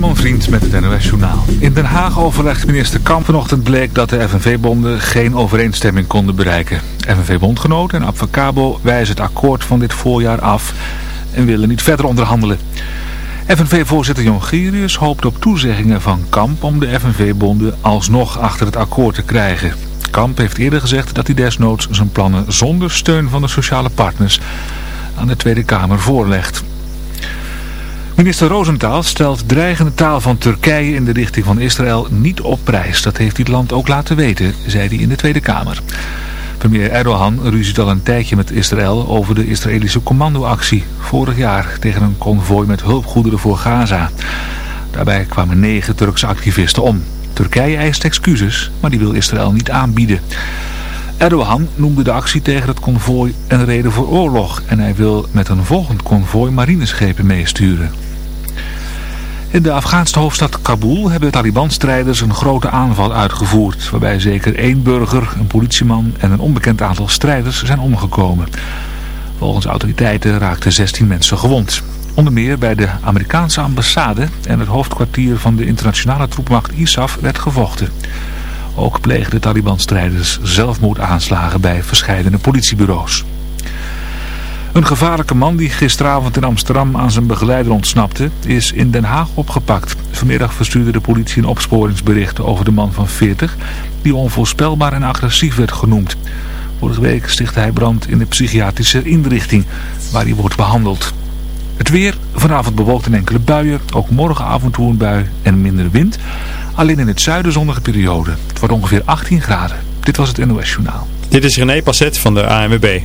Herman Vriend met het NOS Journaal. In Den Haag overlegt minister Kamp vanochtend bleek dat de FNV-bonden geen overeenstemming konden bereiken. FNV-bondgenoten en Abfacabo wijzen het akkoord van dit voorjaar af en willen niet verder onderhandelen. FNV-voorzitter Jongerius hoopt op toezeggingen van Kamp om de FNV-bonden alsnog achter het akkoord te krijgen. Kamp heeft eerder gezegd dat hij desnoods zijn plannen zonder steun van de sociale partners aan de Tweede Kamer voorlegt. Minister Rosenthal stelt dreigende taal van Turkije in de richting van Israël niet op prijs. Dat heeft dit land ook laten weten, zei hij in de Tweede Kamer. Premier Erdogan ruziet al een tijdje met Israël over de Israëlische commandoactie. Vorig jaar tegen een konvooi met hulpgoederen voor Gaza. Daarbij kwamen negen Turkse activisten om. Turkije eist excuses, maar die wil Israël niet aanbieden. Erdogan noemde de actie tegen het konvooi een reden voor oorlog en hij wil met een volgend konvooi marineschepen meesturen. In de Afghaanse hoofdstad Kabul hebben Taliban-strijders een grote aanval uitgevoerd, waarbij zeker één burger, een politieman en een onbekend aantal strijders zijn omgekomen. Volgens autoriteiten raakten 16 mensen gewond. Onder meer bij de Amerikaanse ambassade en het hoofdkwartier van de internationale troepmacht ISAF werd gevochten. Ook pleegden Taliban-strijders zelfmoordaanslagen bij verschillende politiebureaus. Een gevaarlijke man die gisteravond in Amsterdam aan zijn begeleider ontsnapte, is in Den Haag opgepakt. Vanmiddag verstuurde de politie een opsporingsbericht over de man van 40, die onvoorspelbaar en agressief werd genoemd. Vorige week stichtte hij brand in de psychiatrische inrichting, waar hij wordt behandeld. Het weer, vanavond bewolkt in enkele buien, ook morgenavond toe een bui en minder wind. Alleen in het zuiden zonnige periode. Het wordt ongeveer 18 graden. Dit was het NOS Journaal. Dit is René Passet van de ANWB.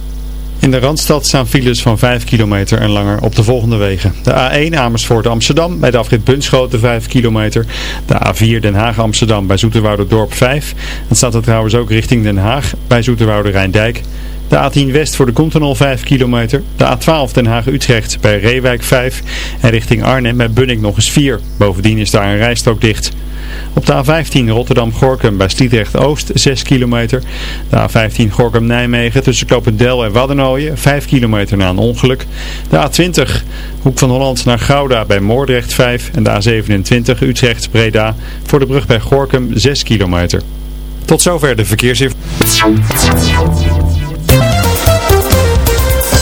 In de Randstad staan files van 5 kilometer en langer op de volgende wegen. De A1 Amersfoort Amsterdam bij de afrit Bunschoten 5 kilometer. De A4 Den Haag Amsterdam bij Dorp 5. Het staat er trouwens ook richting Den Haag bij Zoeterwoude Rijndijk. De A10 West voor de Continental 5 kilometer. De A12 Den Haag-Utrecht bij Reewijk 5. En richting Arnhem bij Bunnik nog eens 4. Bovendien is daar een rijstrook dicht. Op de A15 Rotterdam-Gorkum bij Stiedrecht-Oost 6 kilometer. De A15 Gorkum-Nijmegen tussen Kopendel en Waddenooien 5 kilometer na een ongeluk. De A20 Hoek van Holland naar Gouda bij Moordrecht 5. En de A27 Utrecht-Breda voor de brug bij Gorkum 6 kilometer. Tot zover de verkeersinformatie.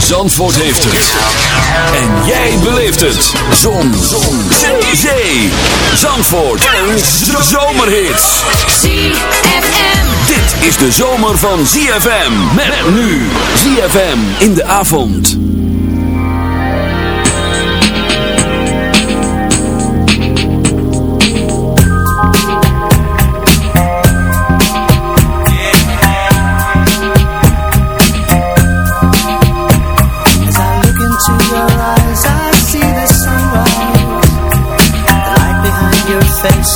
Zandvoort heeft het. En jij beleeft het. Zon. Zon. Zee. Zee. Zandvoort. Een zomerhit. ZFM. Dit is de zomer van ZFM. Met nu. ZFM in de avond. face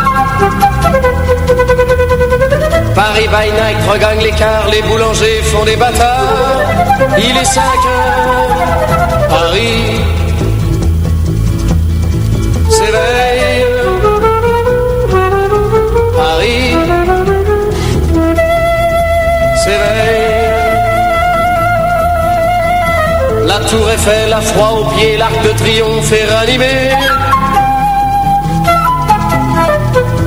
Paris by night regagne l'écart, les boulangers font des bâtards. Il est 5 heures, Paris s'éveille. Paris s'éveille. La tour Eiffel a froid aux pieds, l'arc de triomphe est ranimé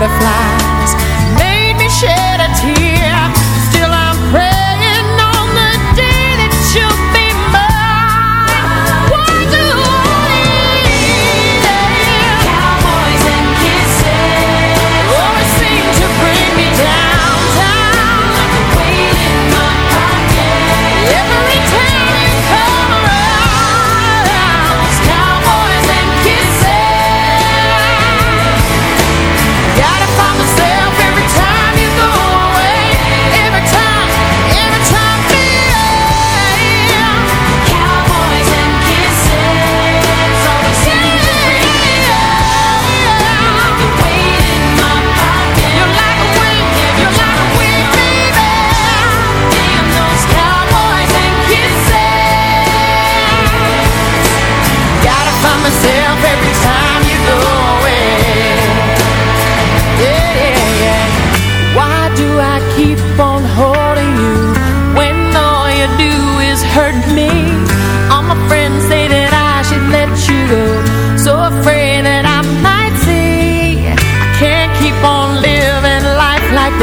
butterfly.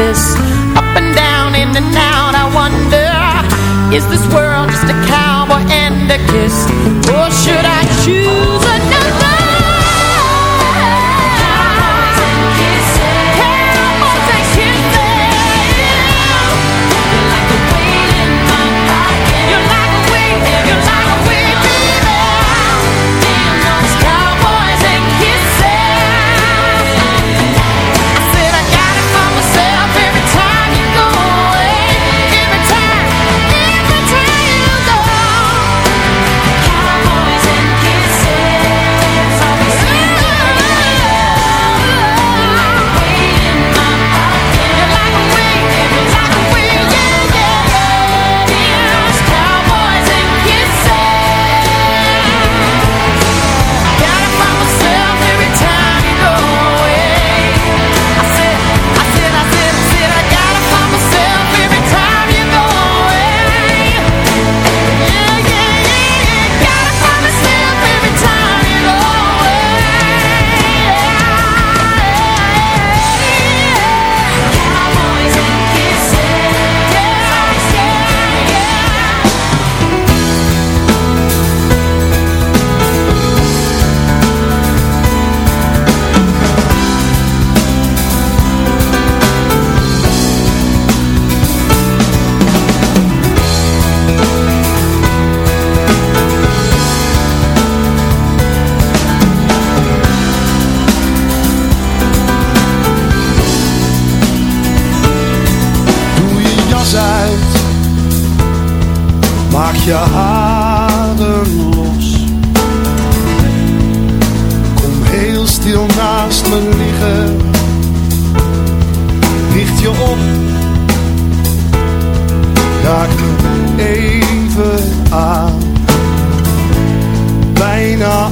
this Up and down, in and out, I wonder Is this world just a cowboy and a kiss? Or should I choose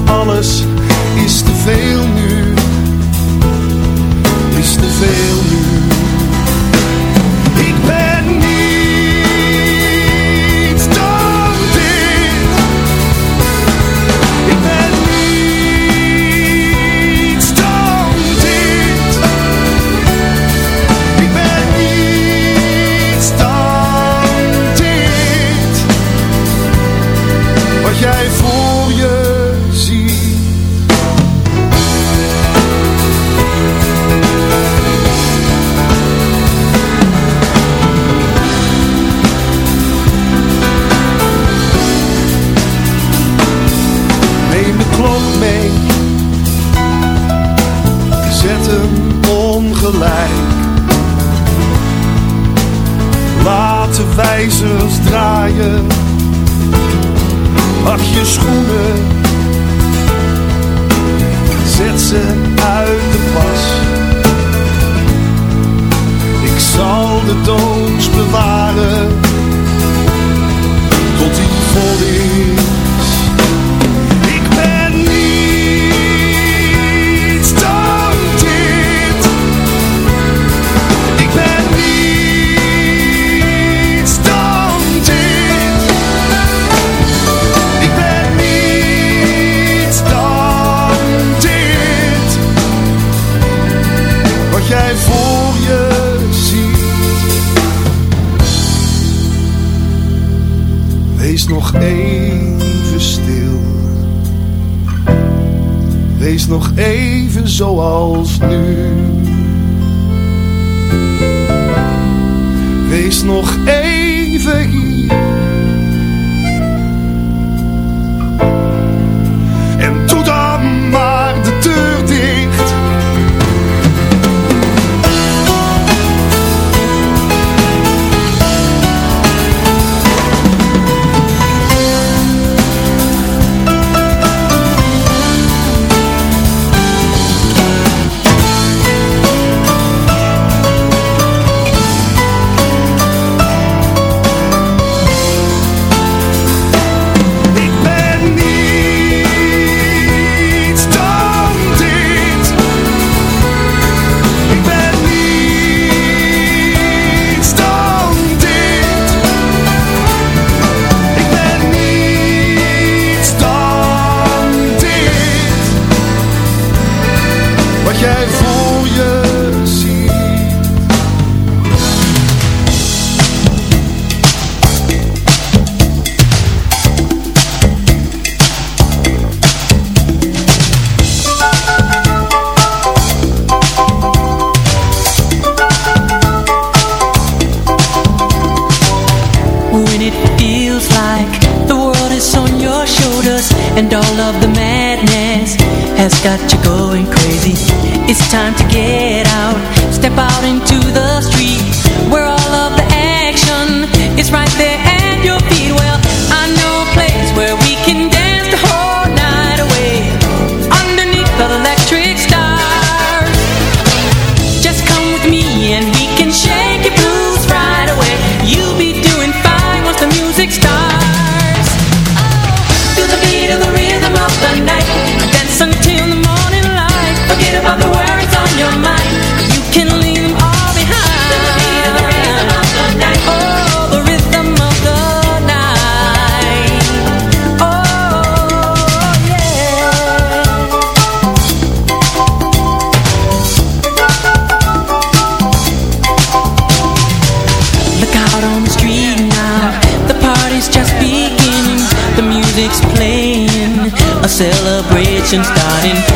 alles is te veel nu. Is te veel. als nu. Wees nog even hier. six time kitchen starting.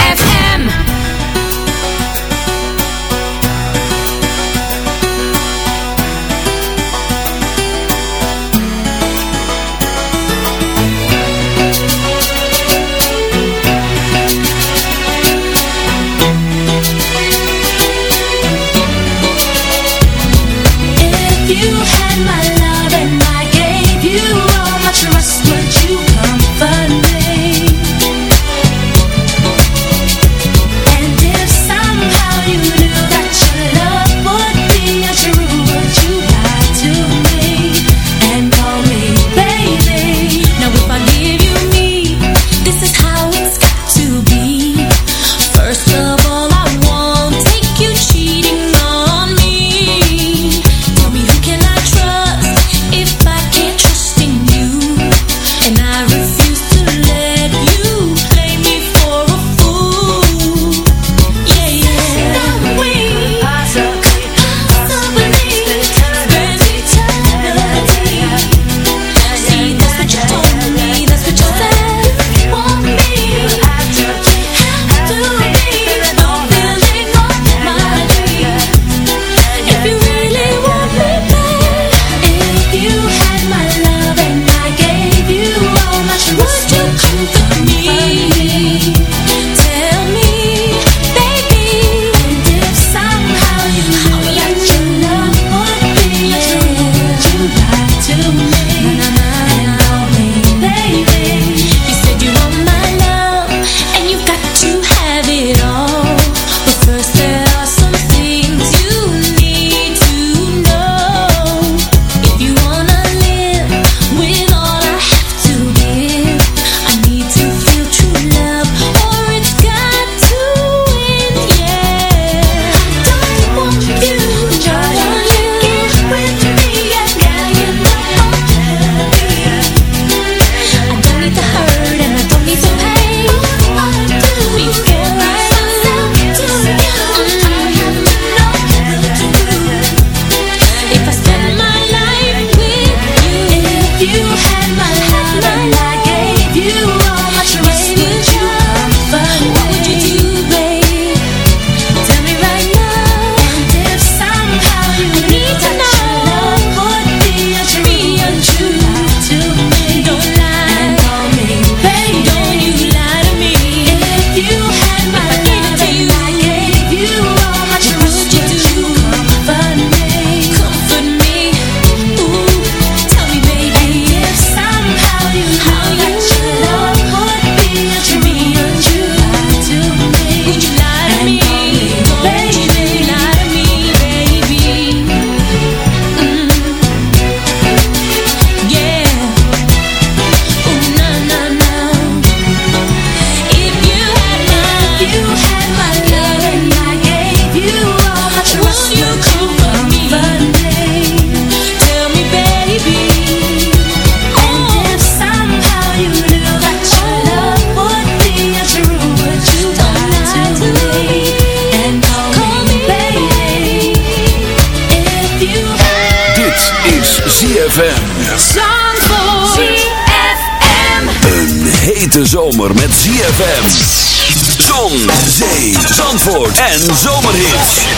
en zomerhits.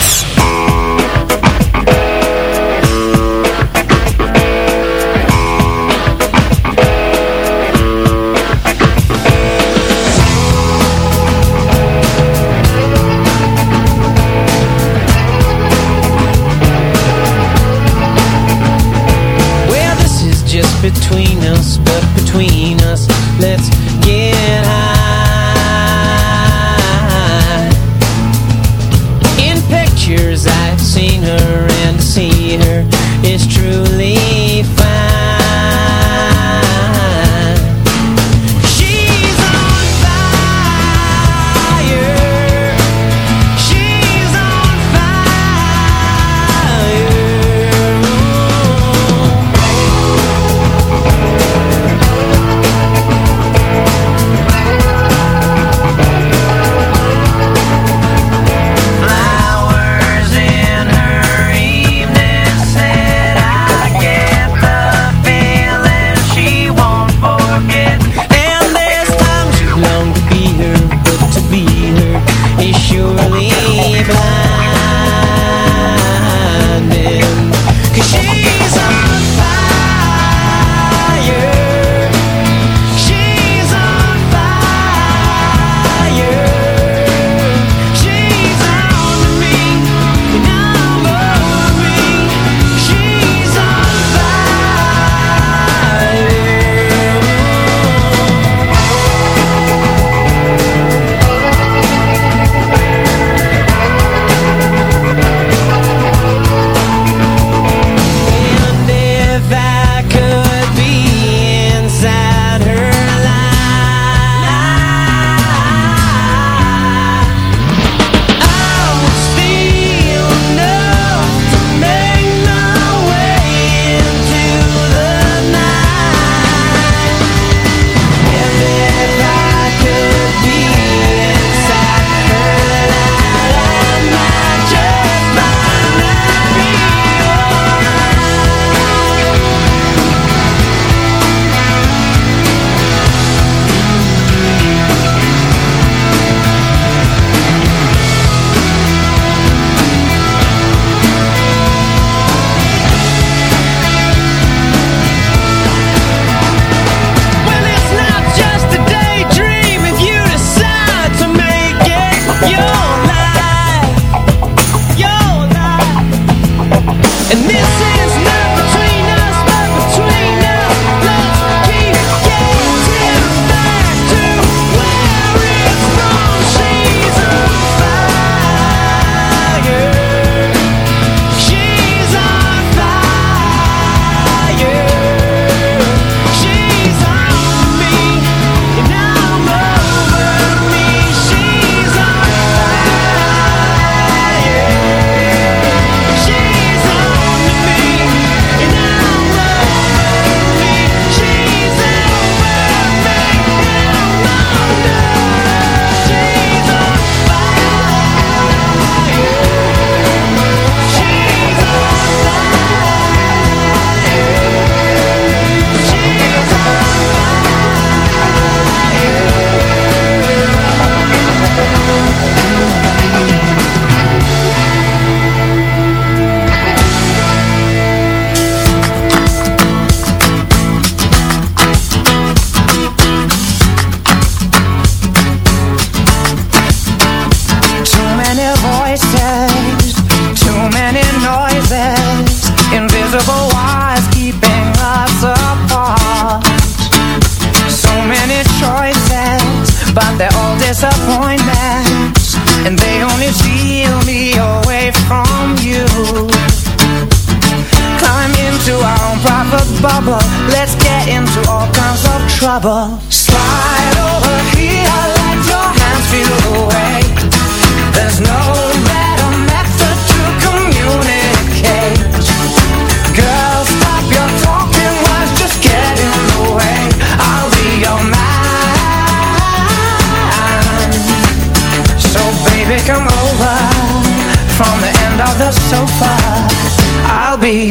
day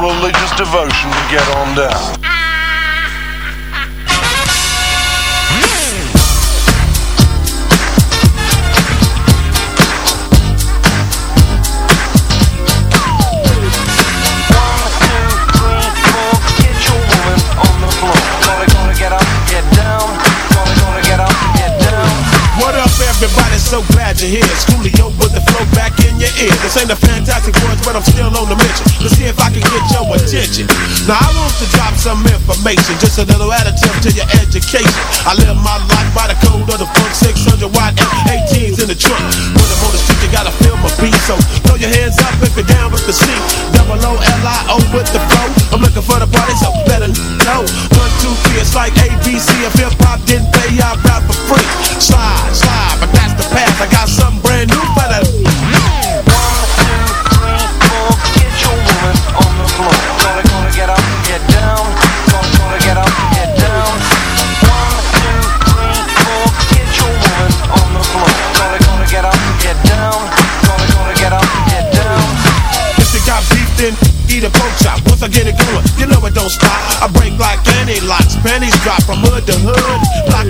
religious devotion to get on down. What up, everybody? So glad you're here. Schoolio with the flow back in ear. This ain't a fantastic voice, but I'm still on the mission to see if I can get your attention. Now I want to drop some information, just a little additive to your education. I live my life by the code of the funk 600 watt F18s in the trunk. When I'm on the street, you gotta feel my beat. So throw your hands up if you're down with the C. Double O L I O with the flow. I'm looking for the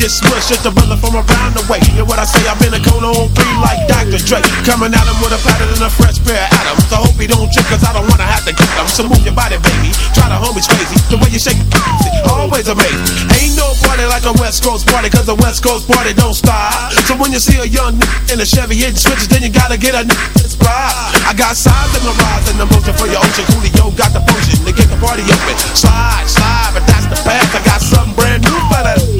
Get smushed. It's the brother from around the way. Hear what I say? I've been a cone on three like Dr. Dre. Coming at him with a pattern and a fresh pair of atoms. I hope he don't trip, cause I don't wanna have to kick him. So move your body, baby. Try the homies crazy. The way you shake it, always amazing. Ain't no party like a West Coast party, cause the West Coast party don't stop. So when you see a young in a Chevy hitting switches, then you gotta get a inspired. I got signs in the rise and the motion for your ocean. Coolio got the potion to get the party open. Slide, slide, but that's the path. I got something brand new for that.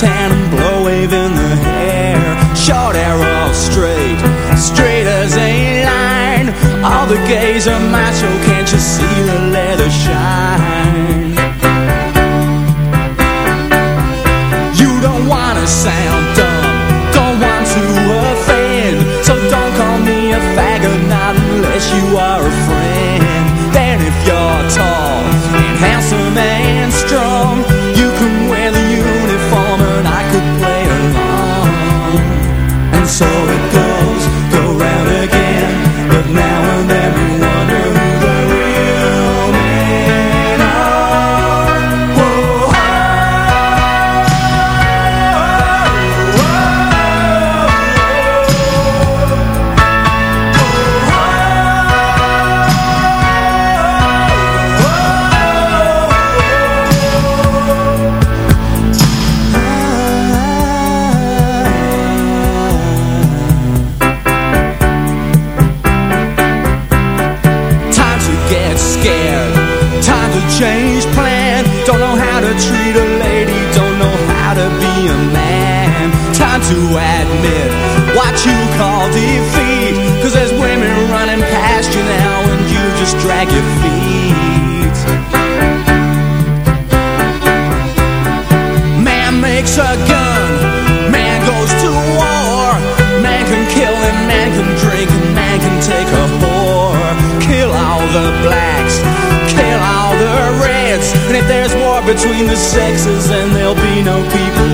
Tan and blow wave in the hair Short arrow straight, straight as a line. All the gays are macho blacks, kill all the reds. And if there's war between the sexes, then there'll be no people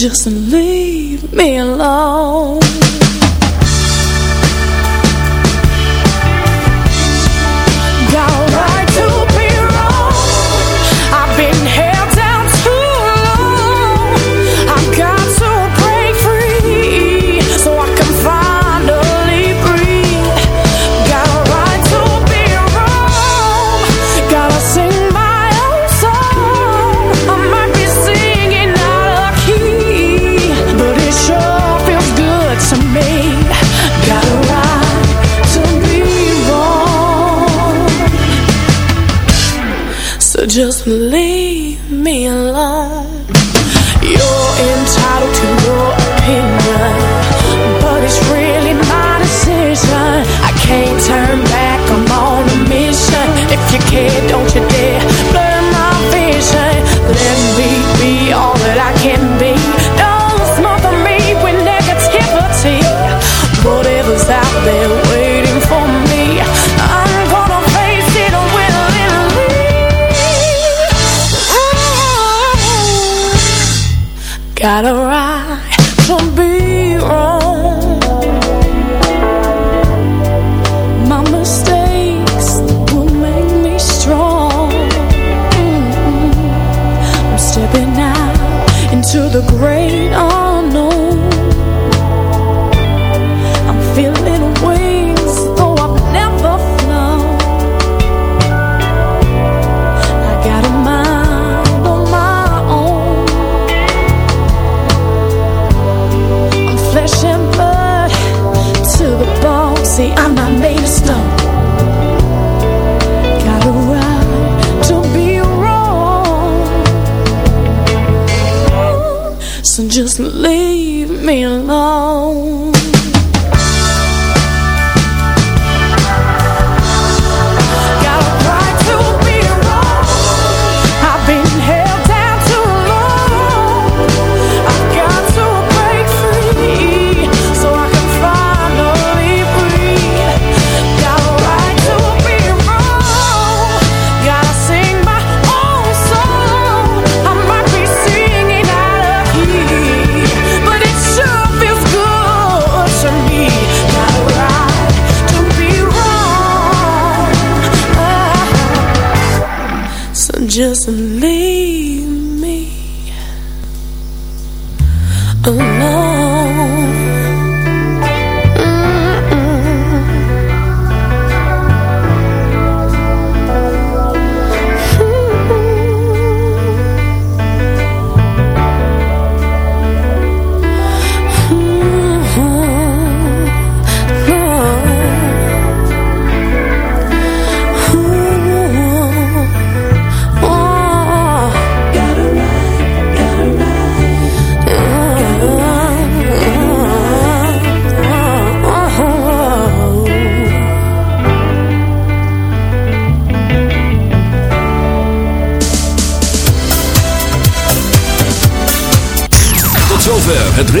Just leave me alone. Just leave me alone.